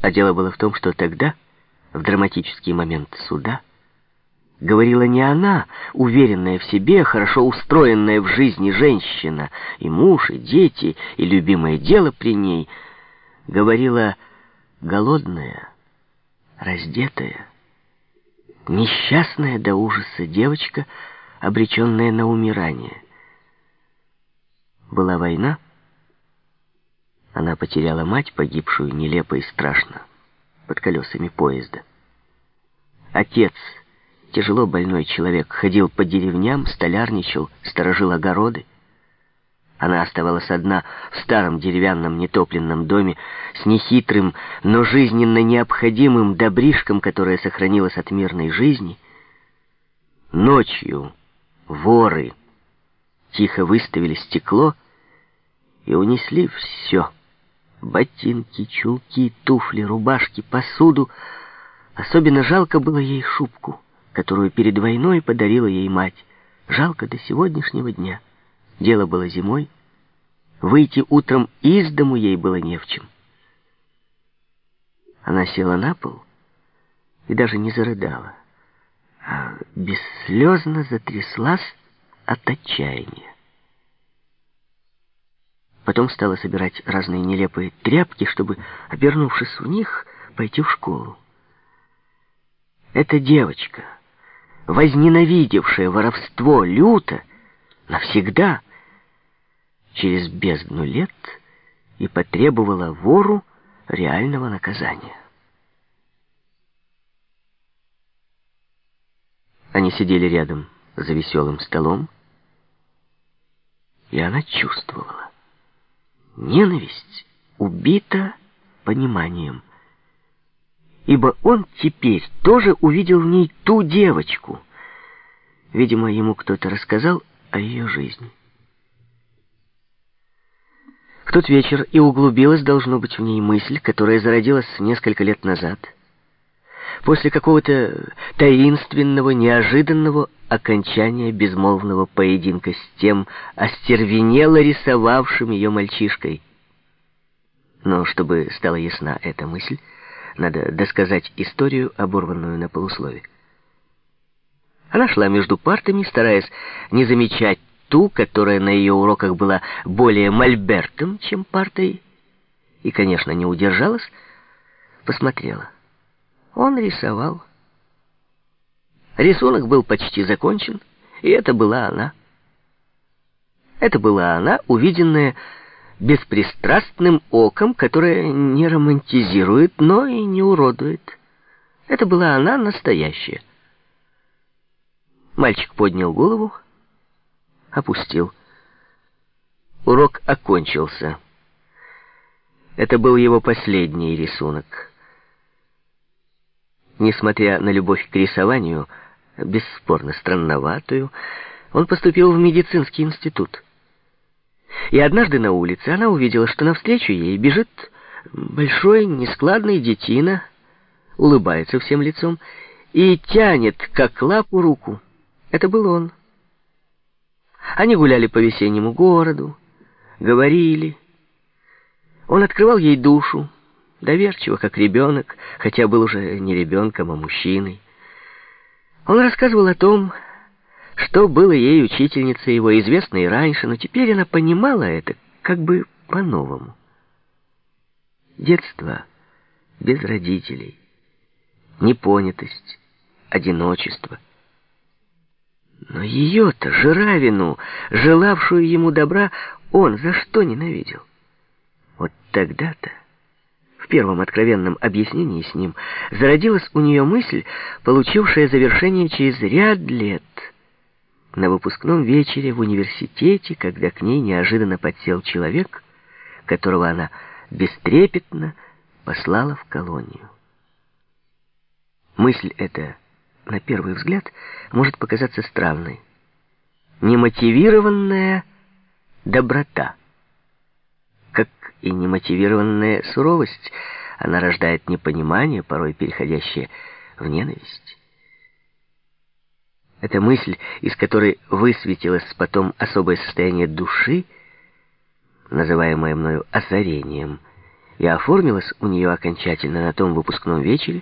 А дело было в том, что тогда, в драматический момент суда, говорила не она, уверенная в себе, хорошо устроенная в жизни женщина, и муж, и дети, и любимое дело при ней, говорила голодная, раздетая, несчастная до ужаса девочка, обреченная на умирание. Была война, она потеряла мать, погибшую нелепо и страшно, под колесами поезда. Отец, тяжело больной человек, ходил по деревням, столярничал, сторожил огороды. Она оставалась одна в старом деревянном нетопленном доме с нехитрым, но жизненно необходимым добришком, которое сохранилось от мирной жизни. Ночью воры тихо выставили стекло и унесли все. Ботинки, чулки, туфли, рубашки, посуду. Особенно жалко было ей шубку, которую перед войной подарила ей мать. Жалко до сегодняшнего дня. Дело было зимой. Выйти утром из дому ей было не в чем. Она села на пол и даже не зарыдала, а бесслезно затряслась от отчаяния. Потом стала собирать разные нелепые тряпки, чтобы, обернувшись в них, пойти в школу. Эта девочка, возненавидевшая воровство люто, навсегда через бездну лет и потребовала вору реального наказания. Они сидели рядом за веселым столом, и она чувствовала. Ненависть убита пониманием, ибо он теперь тоже увидел в ней ту девочку. Видимо, ему кто-то рассказал о ее жизни. В тот вечер и углубилась, должно быть, в ней мысль, которая зародилась несколько лет назад, после какого-то таинственного, неожиданного окончания безмолвного поединка с тем остервенело рисовавшим ее мальчишкой. Но чтобы стала ясна эта мысль, надо досказать историю, оборванную на полуслове. Она шла между партами, стараясь не замечать ту, которая на ее уроках была более мольбертом, чем партой, и, конечно, не удержалась, посмотрела. Он рисовал. Рисунок был почти закончен, и это была она. Это была она, увиденная беспристрастным оком, которое не романтизирует, но и не уродует. Это была она настоящая. Мальчик поднял голову, опустил. Урок окончился. Это был его последний рисунок. Несмотря на любовь к рисованию, бесспорно странноватую, он поступил в медицинский институт. И однажды на улице она увидела, что навстречу ей бежит большой нескладный детина, улыбается всем лицом и тянет, как лапу, руку. Это был он. Они гуляли по весеннему городу, говорили. Он открывал ей душу, доверчиво, как ребенок, хотя был уже не ребенком, а мужчиной. Он рассказывал о том, что было ей учительницей его, известно и раньше, но теперь она понимала это как бы по-новому. Детство без родителей, непонятость, одиночество — но ее-то, Жиравину, желавшую ему добра, он за что ненавидел? Вот тогда-то, первом откровенном объяснении с ним, зародилась у нее мысль, получившая завершение через ряд лет. На выпускном вечере в университете, когда к ней неожиданно подсел человек, которого она бестрепетно послала в колонию. Мысль эта на первый взгляд, может показаться странной. Немотивированная доброта. И немотивированная суровость, она рождает непонимание, порой переходящее в ненависть. Эта мысль, из которой высветилось потом особое состояние души, называемое мною озарением, и оформилась у нее окончательно на том выпускном вечере,